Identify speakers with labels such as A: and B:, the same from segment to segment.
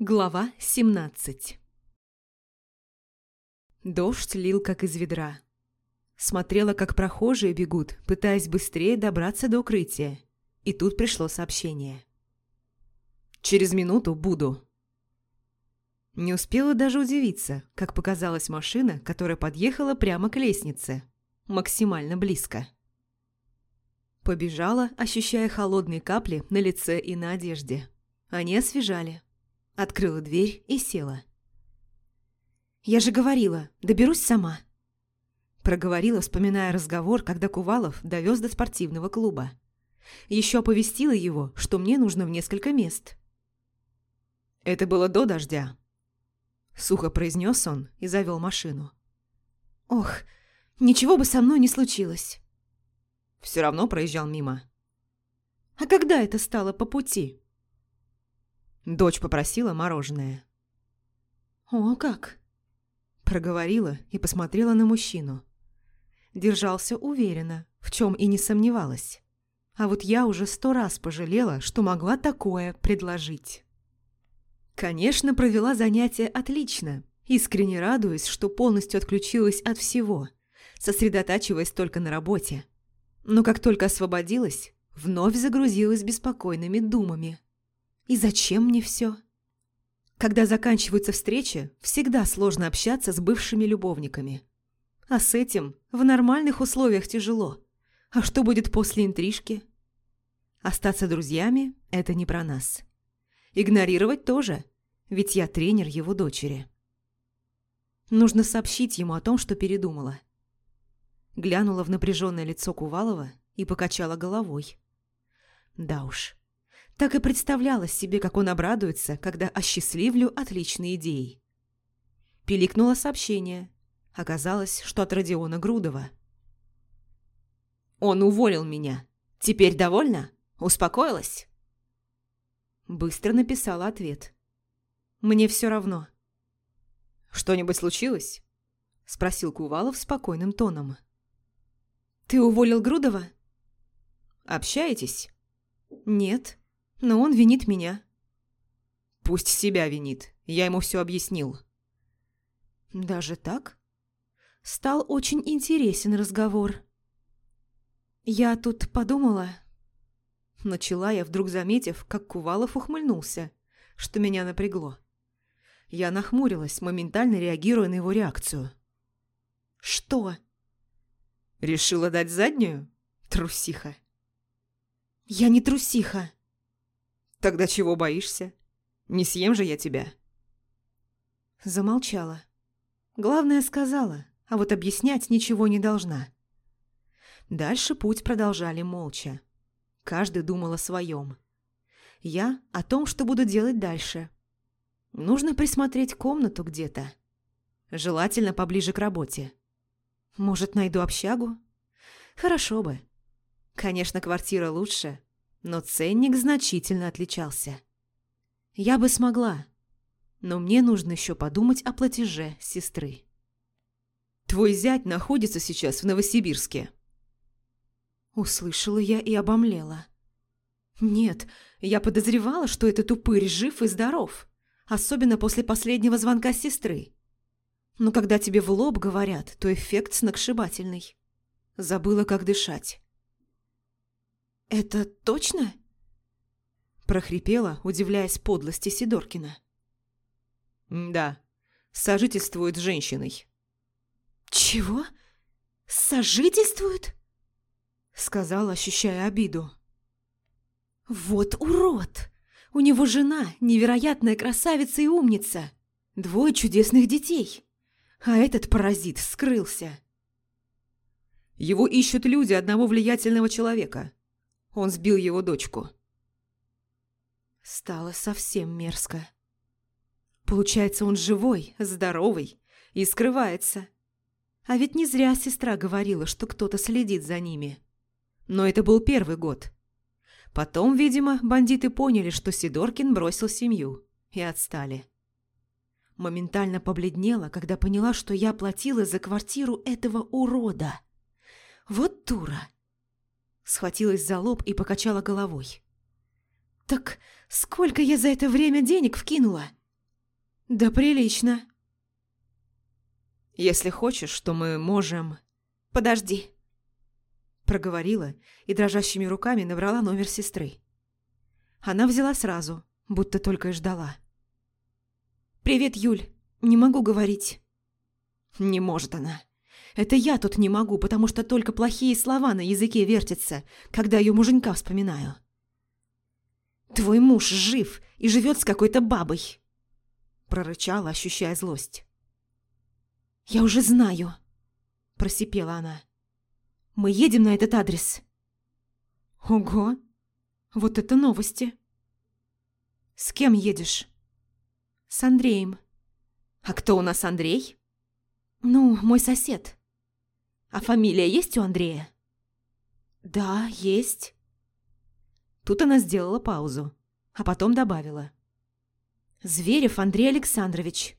A: Глава 17 Дождь лил как из ведра. Смотрела, как прохожие бегут, пытаясь быстрее добраться до укрытия. И тут пришло сообщение. «Через минуту буду». Не успела даже удивиться, как показалась машина, которая подъехала прямо к лестнице. Максимально близко. Побежала, ощущая холодные капли на лице и на одежде. Они освежали. Открыла дверь и села. «Я же говорила, доберусь сама». Проговорила, вспоминая разговор, когда Кувалов довез до спортивного клуба. Еще оповестила его, что мне нужно в несколько мест. «Это было до дождя», — сухо произнес он и завел машину. «Ох, ничего бы со мной не случилось». Все равно проезжал мимо. «А когда это стало по пути?» Дочь попросила мороженое. «О, как!» Проговорила и посмотрела на мужчину. Держался уверенно, в чем и не сомневалась. А вот я уже сто раз пожалела, что могла такое предложить. Конечно, провела занятие отлично, искренне радуясь, что полностью отключилась от всего, сосредотачиваясь только на работе. Но как только освободилась, вновь загрузилась беспокойными думами. И зачем мне все? Когда заканчиваются встречи, всегда сложно общаться с бывшими любовниками. А с этим в нормальных условиях тяжело. А что будет после интрижки? Остаться друзьями – это не про нас. Игнорировать тоже, ведь я тренер его дочери. Нужно сообщить ему о том, что передумала. Глянула в напряженное лицо Кувалова и покачала головой. Да уж, так и представляла себе, как он обрадуется, когда осчастливлю отличной идеей. Пиликнуло сообщение. Оказалось, что от Родиона Грудова. «Он уволил меня. Теперь довольна? Успокоилась?» Быстро написала ответ. «Мне все равно». «Что-нибудь случилось?» Спросил Кувалов спокойным тоном. «Ты уволил Грудова?» «Общаетесь?» «Нет» но он винит меня. Пусть себя винит, я ему все объяснил. Даже так? Стал очень интересен разговор. Я тут подумала... Начала я, вдруг заметив, как Кувалов ухмыльнулся, что меня напрягло. Я нахмурилась, моментально реагируя на его реакцию. «Что?» «Решила дать заднюю? Трусиха!» «Я не трусиха!» Тогда чего боишься? Не съем же я тебя. Замолчала. Главное сказала, а вот объяснять ничего не должна. Дальше путь продолжали молча. Каждый думал о своем. Я о том, что буду делать дальше. Нужно присмотреть комнату где-то. Желательно поближе к работе. Может, найду общагу? Хорошо бы. Конечно, квартира лучше, но ценник значительно отличался. Я бы смогла, но мне нужно еще подумать о платеже сестры. «Твой зять находится сейчас в Новосибирске». Услышала я и обомлела. Нет, я подозревала, что этот упырь жив и здоров, особенно после последнего звонка сестры. Но когда тебе в лоб говорят, то эффект сногсшибательный. Забыла, как дышать. «Это точно?» прохрипела, удивляясь подлости Сидоркина. «Да, сожительствует с женщиной». «Чего? Сожительствует?» сказала, ощущая обиду. «Вот урод! У него жена, невероятная красавица и умница, двое чудесных детей, а этот паразит скрылся».
B: «Его ищут люди одного влиятельного человека. Он сбил его дочку.
A: Стало совсем мерзко. Получается, он живой, здоровый и скрывается. А ведь не зря сестра говорила, что кто-то следит за ними. Но это был первый год. Потом, видимо, бандиты поняли, что Сидоркин бросил семью, и отстали. Моментально побледнела, когда поняла, что я платила за квартиру этого урода. Вот дура. Схватилась за лоб и покачала головой. «Так сколько я за это время денег вкинула? Да прилично.
B: Если хочешь, то мы можем...
A: Подожди.
B: Проговорила и дрожащими руками набрала номер сестры. Она взяла сразу, будто только и ждала.
A: «Привет, Юль. Не могу говорить».
B: «Не может она. Это я тут не могу, потому что только плохие слова на языке вертятся, когда ее муженька вспоминаю».
A: «Твой муж жив и живет с какой-то бабой», –
B: прорычала, ощущая злость.
A: «Я уже знаю», – просипела она. «Мы едем на этот адрес».
B: «Ого! Вот это новости!»
A: «С кем едешь?»
B: «С Андреем». «А кто у нас Андрей?»
A: «Ну, мой сосед».
B: «А фамилия есть у Андрея?»
A: «Да, есть».
B: Тут она сделала паузу, а потом добавила.
A: «Зверев Андрей Александрович».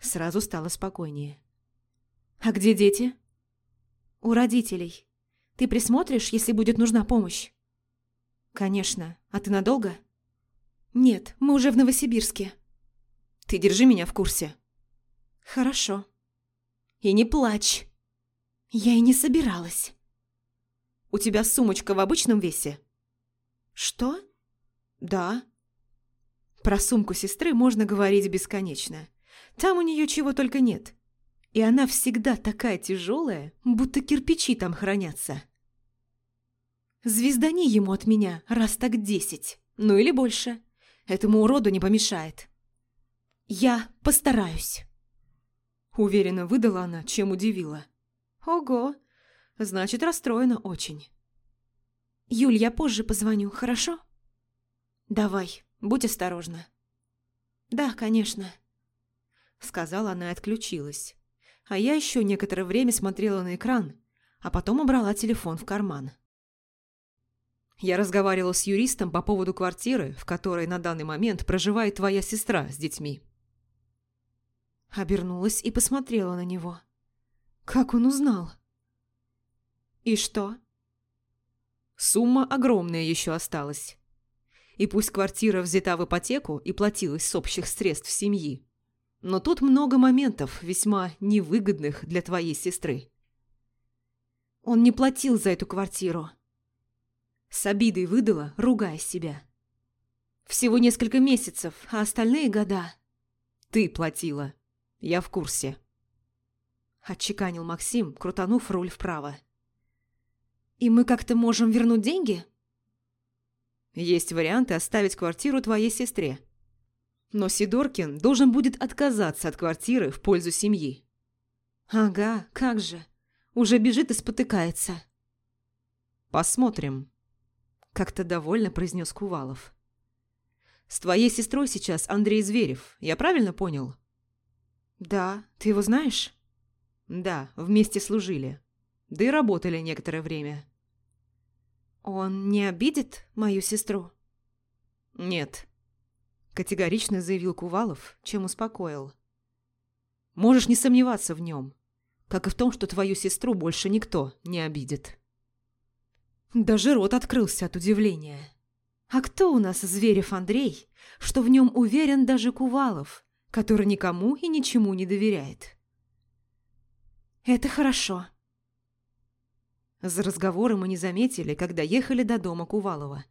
B: Сразу стало спокойнее.
A: «А где дети?» «У родителей. Ты присмотришь, если будет нужна помощь?»
B: «Конечно. А ты надолго?»
A: «Нет, мы уже в Новосибирске».
B: «Ты держи меня в курсе».
A: «Хорошо». «И не плачь». «Я и не собиралась».
B: «У тебя сумочка в обычном весе?»
A: «Что?»
B: «Да». Про сумку сестры можно говорить бесконечно. Там у нее чего только нет. И она всегда такая тяжелая, будто кирпичи там хранятся. Звездани ему от меня раз так десять, ну или больше. Этому уроду не помешает.
A: Я постараюсь.
B: Уверенно выдала она, чем удивила. Ого, значит, расстроена очень.
A: Юль, я позже позвоню, хорошо?
B: Давай, будь осторожна.
A: Да, конечно.
B: Сказала она и отключилась. А я еще некоторое время смотрела на экран, а потом убрала телефон в карман. Я разговаривала с юристом по поводу квартиры, в которой на данный момент проживает твоя сестра с детьми.
A: Обернулась и посмотрела на него. Как он узнал?
B: И что? Сумма огромная еще осталась. И пусть квартира взята в ипотеку и платилась с общих средств семьи, но тут много моментов, весьма невыгодных для твоей сестры.
A: Он не платил за эту квартиру.
B: С обидой выдала, ругая себя.
A: Всего несколько месяцев, а остальные года...
B: Ты платила. Я в курсе. Отчеканил Максим, крутанув руль вправо.
A: И мы как-то можем вернуть деньги?
B: Есть варианты оставить квартиру твоей сестре. Но Сидоркин должен будет отказаться от квартиры в пользу семьи.
A: Ага, как же. Уже бежит и спотыкается.
B: Посмотрим. Как-то довольно произнес Кувалов. С твоей сестрой сейчас Андрей Зверев, я правильно понял?
A: Да, ты его знаешь?
B: Да, вместе служили. Да и работали некоторое время.
A: Он не обидит мою сестру?
B: Нет категорично заявил Кувалов, чем успокоил. Можешь не сомневаться в нем, как и в том, что твою сестру больше никто не обидит. Даже рот открылся от удивления. А кто у нас Зверев Андрей, что в нем уверен даже Кувалов, который никому и ничему не доверяет?
A: Это хорошо.
B: За разговором мы не заметили, когда ехали до дома Кувалова.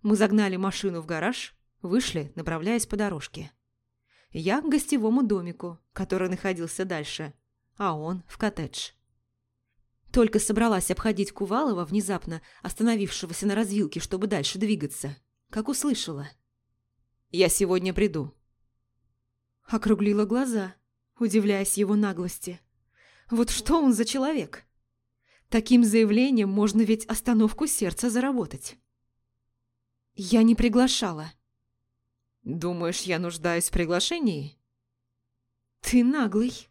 B: Мы загнали машину в гараж Вышли, направляясь по дорожке. Я к гостевому домику, который находился дальше, а он в коттедж. Только собралась обходить Кувалова, внезапно остановившегося на развилке, чтобы дальше двигаться, как услышала. «Я сегодня приду». Округлила глаза, удивляясь его наглости. Вот что он за человек? Таким заявлением можно ведь остановку сердца заработать. Я не приглашала. «Думаешь, я нуждаюсь в приглашении?» «Ты наглый!»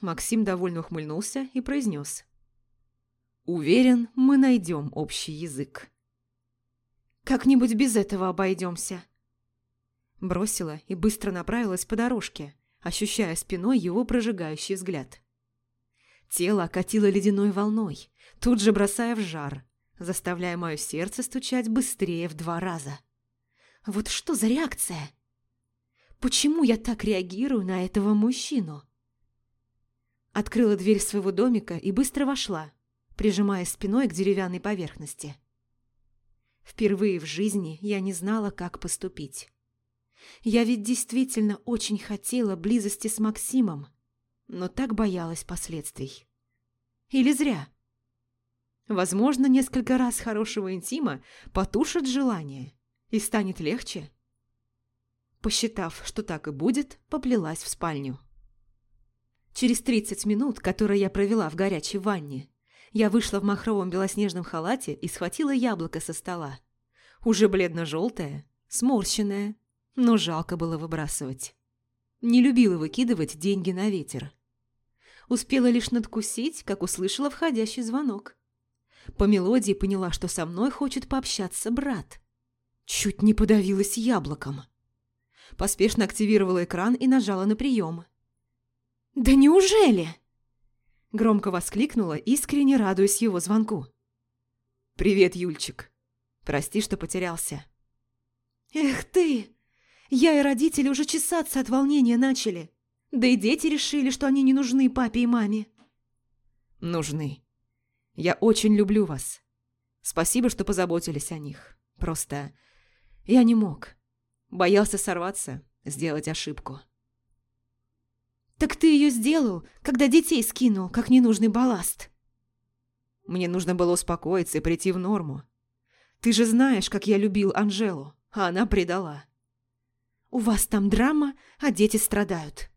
B: Максим довольно ухмыльнулся и произнес. «Уверен, мы найдем общий язык».
A: «Как-нибудь без этого обойдемся».
B: Бросила и быстро направилась по дорожке, ощущая спиной его прожигающий взгляд. Тело окатило ледяной волной, тут же бросая в жар, заставляя мое сердце стучать быстрее в два раза. Вот что за реакция?
A: Почему я так реагирую на этого мужчину? Открыла дверь своего домика и быстро вошла, прижимая спиной к деревянной поверхности. Впервые в жизни я не знала, как поступить. Я ведь действительно очень хотела близости с Максимом, но так боялась последствий. Или зря. Возможно, несколько раз хорошего интима потушит желание и станет легче. Посчитав, что так и будет, поплелась в спальню. Через 30 минут, которые я провела в горячей ванне, я вышла в махровом белоснежном халате и схватила яблоко со стола. Уже бледно-желтое, сморщенное, но жалко было выбрасывать. Не любила выкидывать деньги на ветер. Успела лишь надкусить, как услышала входящий звонок. По мелодии поняла, что со мной хочет пообщаться брат. Чуть не подавилась яблоком. Поспешно активировала экран и нажала на прием. «Да неужели?» Громко воскликнула, искренне радуясь его звонку. «Привет, Юльчик. Прости, что потерялся». «Эх ты! Я и родители уже чесаться от волнения начали. Да и дети решили, что они не нужны папе и маме».
B: «Нужны. Я очень люблю вас. Спасибо, что позаботились о них. Просто я не мог. Боялся сорваться, сделать ошибку».
A: «Так ты ее сделал, когда детей скинул, как ненужный балласт».
B: Мне нужно было успокоиться и прийти в норму. Ты же знаешь, как я любил Анжелу, а она предала.
A: У вас там драма, а дети страдают.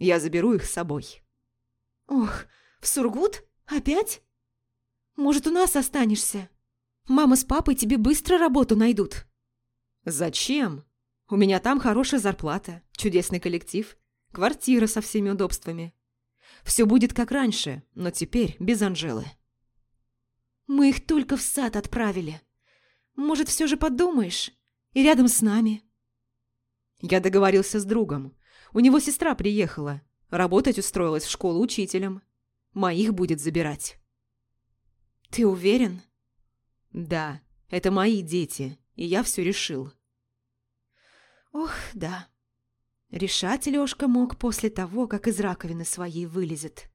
B: Я заберу их с собой.
A: Ох, в Сургут? Опять? Может, у нас останешься? Мама с папой тебе быстро работу найдут.
B: Зачем? У меня там хорошая зарплата, чудесный коллектив, квартира со всеми удобствами. Все будет как раньше, но теперь без Анжелы.
A: Мы их только в сад отправили. Может, все же подумаешь? И рядом с нами.
B: Я договорился с другом. У него сестра приехала. Работать устроилась в школу учителем. Моих будет забирать.
A: Ты уверен?
B: Да, это мои дети, и я все решил.
A: Ох, да. Решать Лёшка мог после того, как из раковины своей вылезет.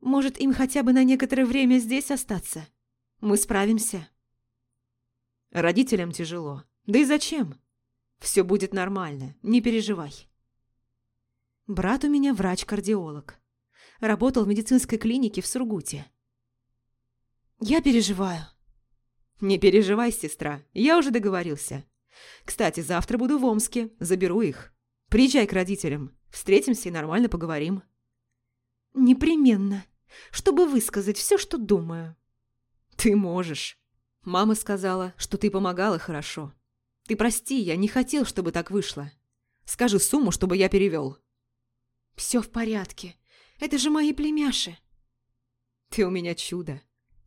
A: Может, им хотя бы на некоторое время здесь остаться? Мы справимся.
B: Родителям тяжело. Да и зачем? Все будет нормально, не переживай.
A: Брат у меня врач-кардиолог. Работал в медицинской клинике в Сургуте. Я переживаю.
B: Не переживай, сестра, я уже договорился. Кстати, завтра буду в Омске, заберу их. Приезжай к родителям, встретимся и нормально поговорим.
A: Непременно, чтобы высказать все, что думаю.
B: Ты можешь. Мама сказала, что ты помогала хорошо. Ты прости, я не хотел, чтобы так вышло. Скажи сумму, чтобы я перевел.
A: Все в порядке. Это же мои племяши.
B: Ты у меня чудо.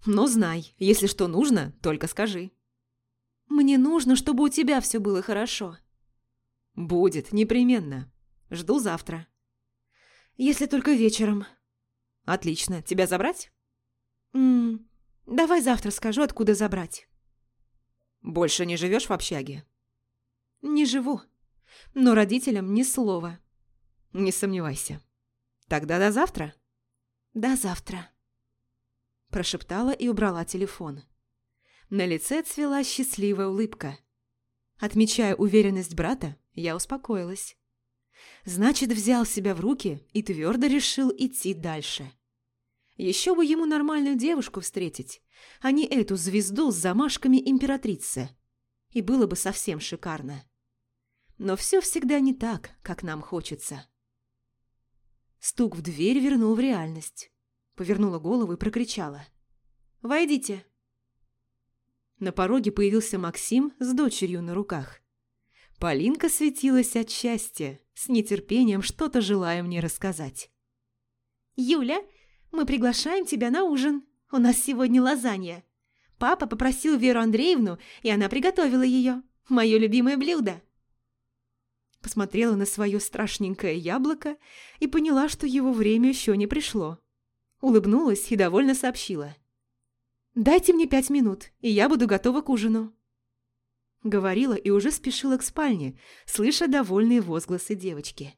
B: Но знай, если что нужно, только скажи.
A: Мне нужно, чтобы у тебя все было хорошо.
B: Будет, непременно. Жду завтра.
A: Если только вечером.
B: Отлично. Тебя забрать?
A: М давай завтра скажу, откуда забрать.
B: Больше не живешь в общаге?
A: Не живу. Но родителям ни слова.
B: Не сомневайся. Тогда до завтра?
A: До завтра. Прошептала и убрала телефон. На лице цвела счастливая улыбка. Отмечая уверенность брата, я успокоилась. Значит, взял себя в руки и твердо решил идти дальше. Еще бы ему нормальную девушку встретить, а не эту звезду с замашками императрицы. И было бы совсем шикарно. Но все всегда не так, как нам хочется. Стук в дверь вернул в реальность. Повернула голову и прокричала. «Войдите!» На пороге появился Максим с дочерью на руках. Полинка светилась от счастья, с нетерпением что-то желая мне рассказать. «Юля, мы приглашаем тебя на ужин. У нас сегодня лазанья. Папа попросил Веру Андреевну, и она приготовила ее. Мое любимое блюдо». Посмотрела на свое страшненькое яблоко и поняла, что его время еще не пришло. Улыбнулась и довольно сообщила. «Дайте мне пять минут, и я буду готова к ужину».
B: Говорила и уже спешила к спальне, слыша довольные возгласы девочки.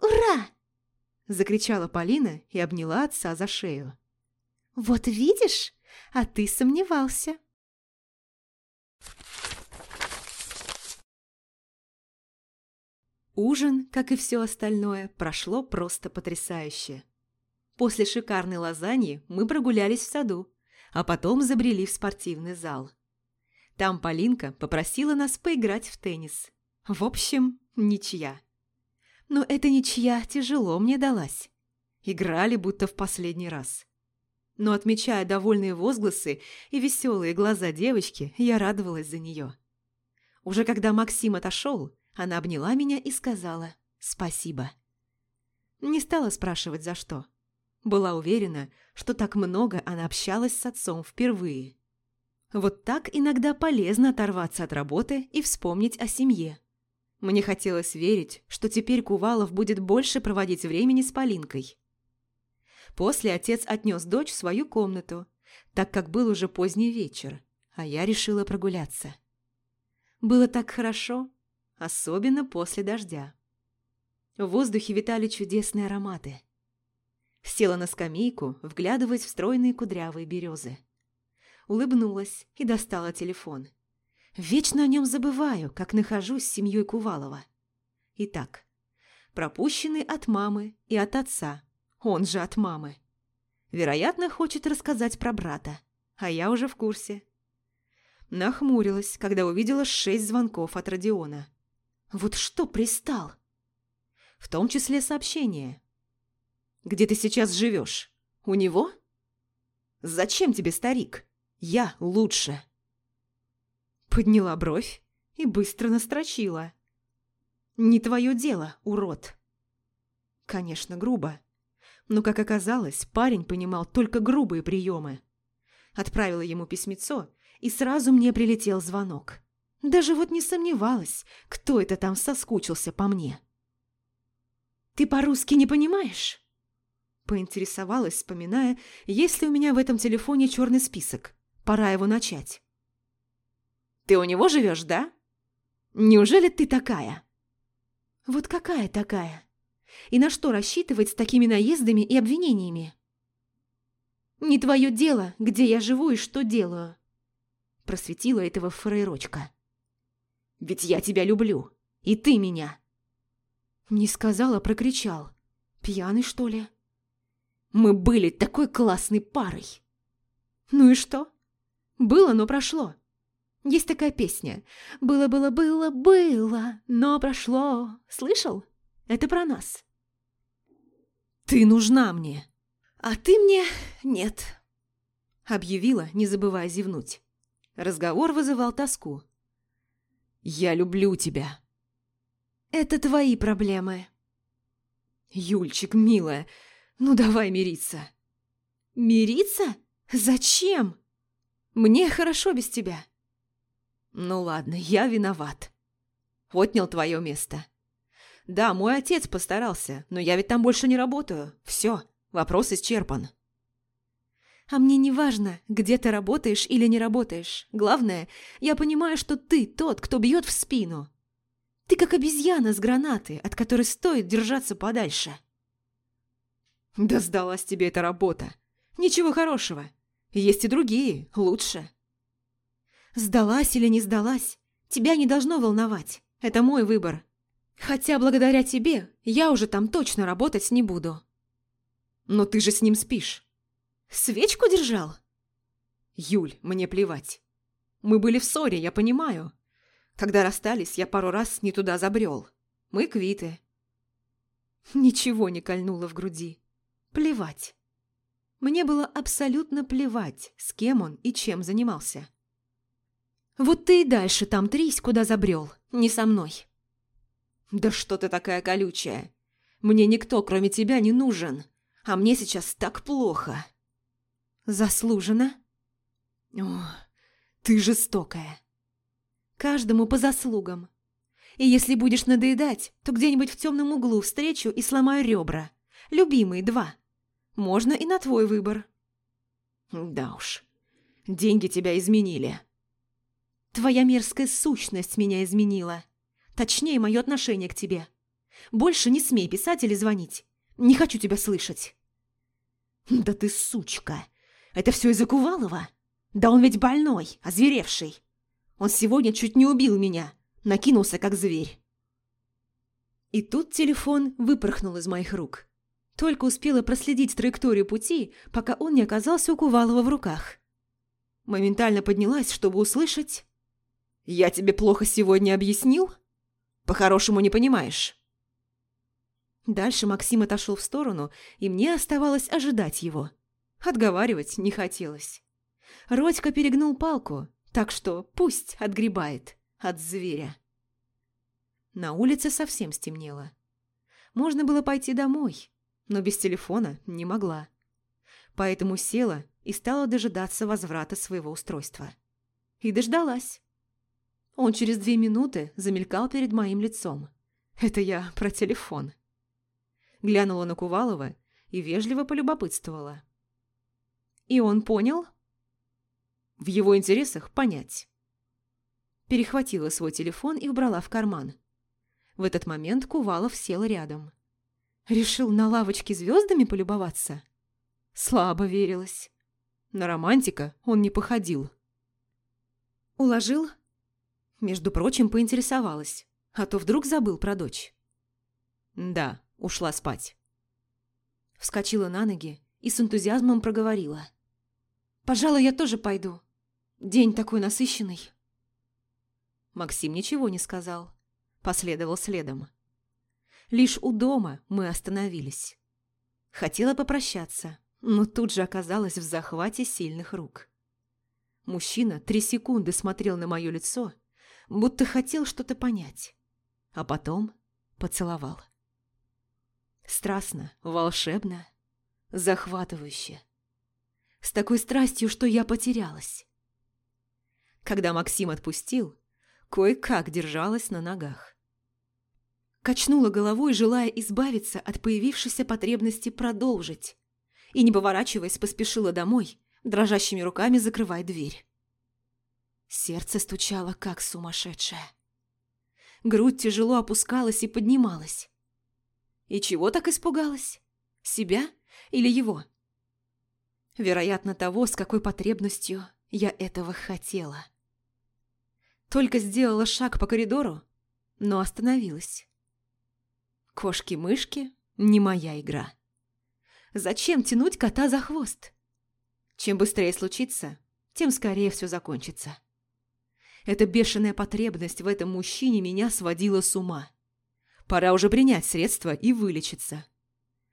A: «Ура!»
B: – закричала Полина и обняла отца за шею.
A: «Вот видишь, а ты сомневался».
B: Ужин, как и все остальное, прошло просто потрясающе. После шикарной лазаньи мы прогулялись в саду, а потом забрели в спортивный зал. Там Полинка попросила нас поиграть в теннис. В общем, ничья. Но эта ничья тяжело мне далась. Играли будто в последний раз. Но отмечая довольные возгласы и веселые глаза девочки, я радовалась за нее. Уже когда Максим отошел, она обняла меня и сказала «спасибо». Не стала спрашивать, за что. Была уверена, что так много она общалась с отцом впервые. Вот так иногда полезно оторваться от работы и вспомнить о семье. Мне хотелось верить, что теперь Кувалов будет больше проводить времени с Полинкой. После отец отнес дочь в свою комнату, так как был уже поздний вечер, а я решила прогуляться. Было так хорошо, особенно после дождя. В воздухе витали чудесные ароматы. Села на скамейку, вглядываясь в стройные кудрявые березы. Улыбнулась и достала телефон. Вечно о нем забываю, как нахожусь с семьей Кувалова. Итак, пропущенный от мамы и от отца, он же от мамы. Вероятно, хочет рассказать про брата, а я уже в курсе. Нахмурилась, когда увидела шесть звонков от Родиона. Вот что пристал? В том числе сообщение. «Где ты сейчас живешь? У него?» «Зачем тебе, старик? Я лучше». Подняла бровь и быстро настрочила. «Не твое дело, урод». Конечно, грубо. Но, как оказалось, парень понимал только грубые приемы. Отправила ему письмецо, и сразу мне прилетел звонок. Даже вот не сомневалась, кто это там соскучился по мне. «Ты по-русски не понимаешь?» Поинтересовалась, вспоминая, есть ли у меня в этом телефоне черный список. Пора его начать. «Ты у него живешь, да? Неужели ты такая?» «Вот какая такая? И на что рассчитывать с такими наездами и обвинениями?» «Не твое дело, где я живу и что делаю», просветила этого фрейрочка. Ведь я тебя люблю. И ты меня. Не сказал, а прокричал. Пьяный, что ли? Мы были такой классной парой. Ну и что? Было, но прошло. Есть такая песня. Было-было-было-было, но прошло. Слышал? Это про нас. Ты нужна мне. А ты мне нет. Объявила, не забывая зевнуть. Разговор вызывал тоску. Я люблю тебя. Это твои проблемы. Юльчик, милая, ну давай мириться. Мириться? Зачем? Мне хорошо без тебя. Ну ладно, я виноват. Отнял твое место. Да, мой отец постарался, но я ведь там больше не работаю. Все, вопрос исчерпан. А мне не важно, где ты работаешь или не работаешь. Главное, я понимаю, что ты тот, кто бьет в спину. Ты как обезьяна с гранаты, от которой стоит держаться подальше. Да сдалась тебе эта работа. Ничего хорошего. Есть и другие, лучше. Сдалась или не сдалась, тебя не должно волновать. Это мой выбор. Хотя благодаря тебе я уже там точно работать не буду. Но ты же с ним спишь. Свечку держал? Юль, мне плевать. Мы были в ссоре, я понимаю. Когда расстались, я пару раз не туда забрел. Мы квиты. Ничего не кольнуло в груди. Плевать. Мне было абсолютно плевать, с кем он и чем занимался. Вот ты и дальше там трись, куда забрел, не со мной. Да что ты такая колючая? Мне никто, кроме тебя, не нужен. А мне сейчас так плохо. Заслуженно? О, ты жестокая. Каждому по заслугам. И если будешь надоедать, то где-нибудь в темном углу встречу и сломаю ребра. Любимые два. Можно и на твой выбор. Да уж. Деньги тебя изменили.
A: Твоя мерзкая сущность меня изменила. Точнее, мое отношение к тебе. Больше не смей писать или звонить. Не хочу тебя слышать. Да ты сучка. Это все из-за Кувалова? Да он ведь больной, озверевший. Он сегодня чуть не убил меня. Накинулся, как зверь. И тут телефон выпорхнул из моих рук. Только успела проследить траекторию пути, пока он не оказался у Кувалова в руках. Моментально поднялась, чтобы услышать... «Я тебе плохо сегодня объяснил? По-хорошему не понимаешь». Дальше Максим отошел в сторону, и мне оставалось ожидать его. Отговаривать не хотелось. Родька перегнул палку, так что пусть отгребает от зверя. На улице совсем стемнело. Можно было пойти домой, но без телефона не могла. Поэтому села и стала дожидаться возврата своего устройства. И дождалась. Он через две минуты замелькал перед моим лицом. Это я про телефон. Глянула на Кувалова и вежливо полюбопытствовала. И он понял? В его интересах понять. Перехватила свой телефон и убрала в карман. В этот момент Кувалов сел рядом. Решил на лавочке звездами полюбоваться? Слабо верилась. На романтика он не походил. «Уложил?» Между прочим, поинтересовалась, а то вдруг забыл про дочь. «Да, ушла спать». Вскочила на ноги и с энтузиазмом проговорила. «Пожалуй, я тоже пойду. День такой насыщенный». Максим ничего не сказал. Последовал следом. Лишь у дома мы остановились. Хотела попрощаться, но тут же оказалась в захвате сильных рук. Мужчина три секунды смотрел на мое лицо, будто хотел что-то понять, а потом поцеловал. Страстно, волшебно, захватывающе. С такой страстью, что я потерялась. Когда Максим отпустил, кое-как держалась на ногах. Качнула головой, желая избавиться от появившейся потребности продолжить, и, не поворачиваясь, поспешила домой, дрожащими руками закрывая дверь. Сердце стучало, как сумасшедшее. Грудь тяжело опускалась и поднималась. И чего так испугалась? Себя или его? Вероятно, того, с какой потребностью я этого хотела. Только сделала шаг по коридору, но остановилась. Кошки-мышки – не моя игра. Зачем тянуть кота за хвост? Чем быстрее случится, тем скорее все закончится. Эта бешеная потребность в этом мужчине меня сводила с ума. Пора уже принять средства и вылечиться.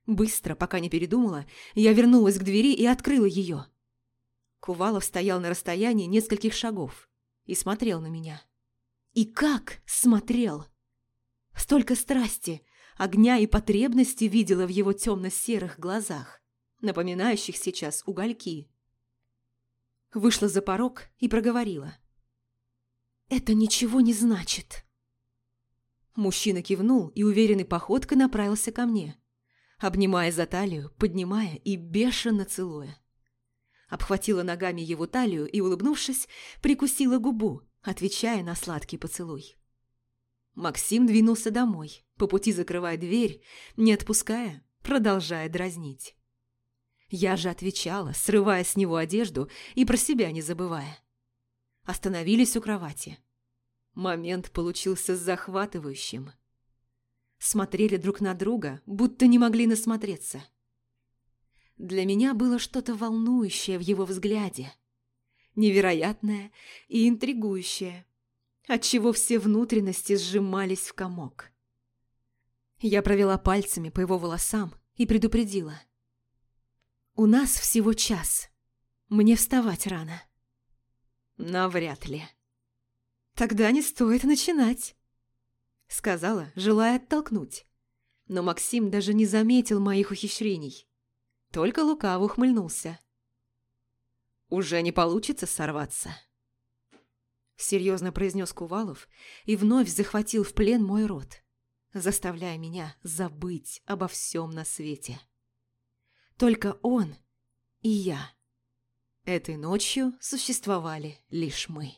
A: Быстро, пока не передумала, я вернулась к двери и открыла ее. Кувалов стоял на расстоянии нескольких шагов и смотрел на меня. И как смотрел! Столько страсти, огня и потребности видела в его темно-серых глазах, напоминающих сейчас угольки. Вышла за порог и проговорила. «Это ничего не значит». Мужчина кивнул и уверенной походкой направился ко мне, обнимая за талию, поднимая и бешено целуя. Обхватила ногами его талию и, улыбнувшись, прикусила губу, отвечая на сладкий поцелуй. Максим двинулся домой, по пути закрывая дверь, не отпуская, продолжая дразнить. Я же отвечала, срывая с него одежду и про себя не забывая. Остановились у кровати. Момент получился захватывающим. Смотрели друг на друга, будто не могли насмотреться. Для меня было что-то волнующее в его взгляде. Невероятное и интригующее отчего все внутренности сжимались в комок. Я провела пальцами по его волосам и предупредила. «У нас всего час. Мне вставать рано». «Навряд ли». «Тогда не стоит начинать», — сказала, желая оттолкнуть. Но Максим даже не заметил моих ухищрений. Только лукаво ухмыльнулся. «Уже не получится сорваться» серьезно произнес Кувалов и вновь захватил в плен мой рот, заставляя меня забыть обо всем на свете. Только он и я. Этой ночью существовали лишь мы.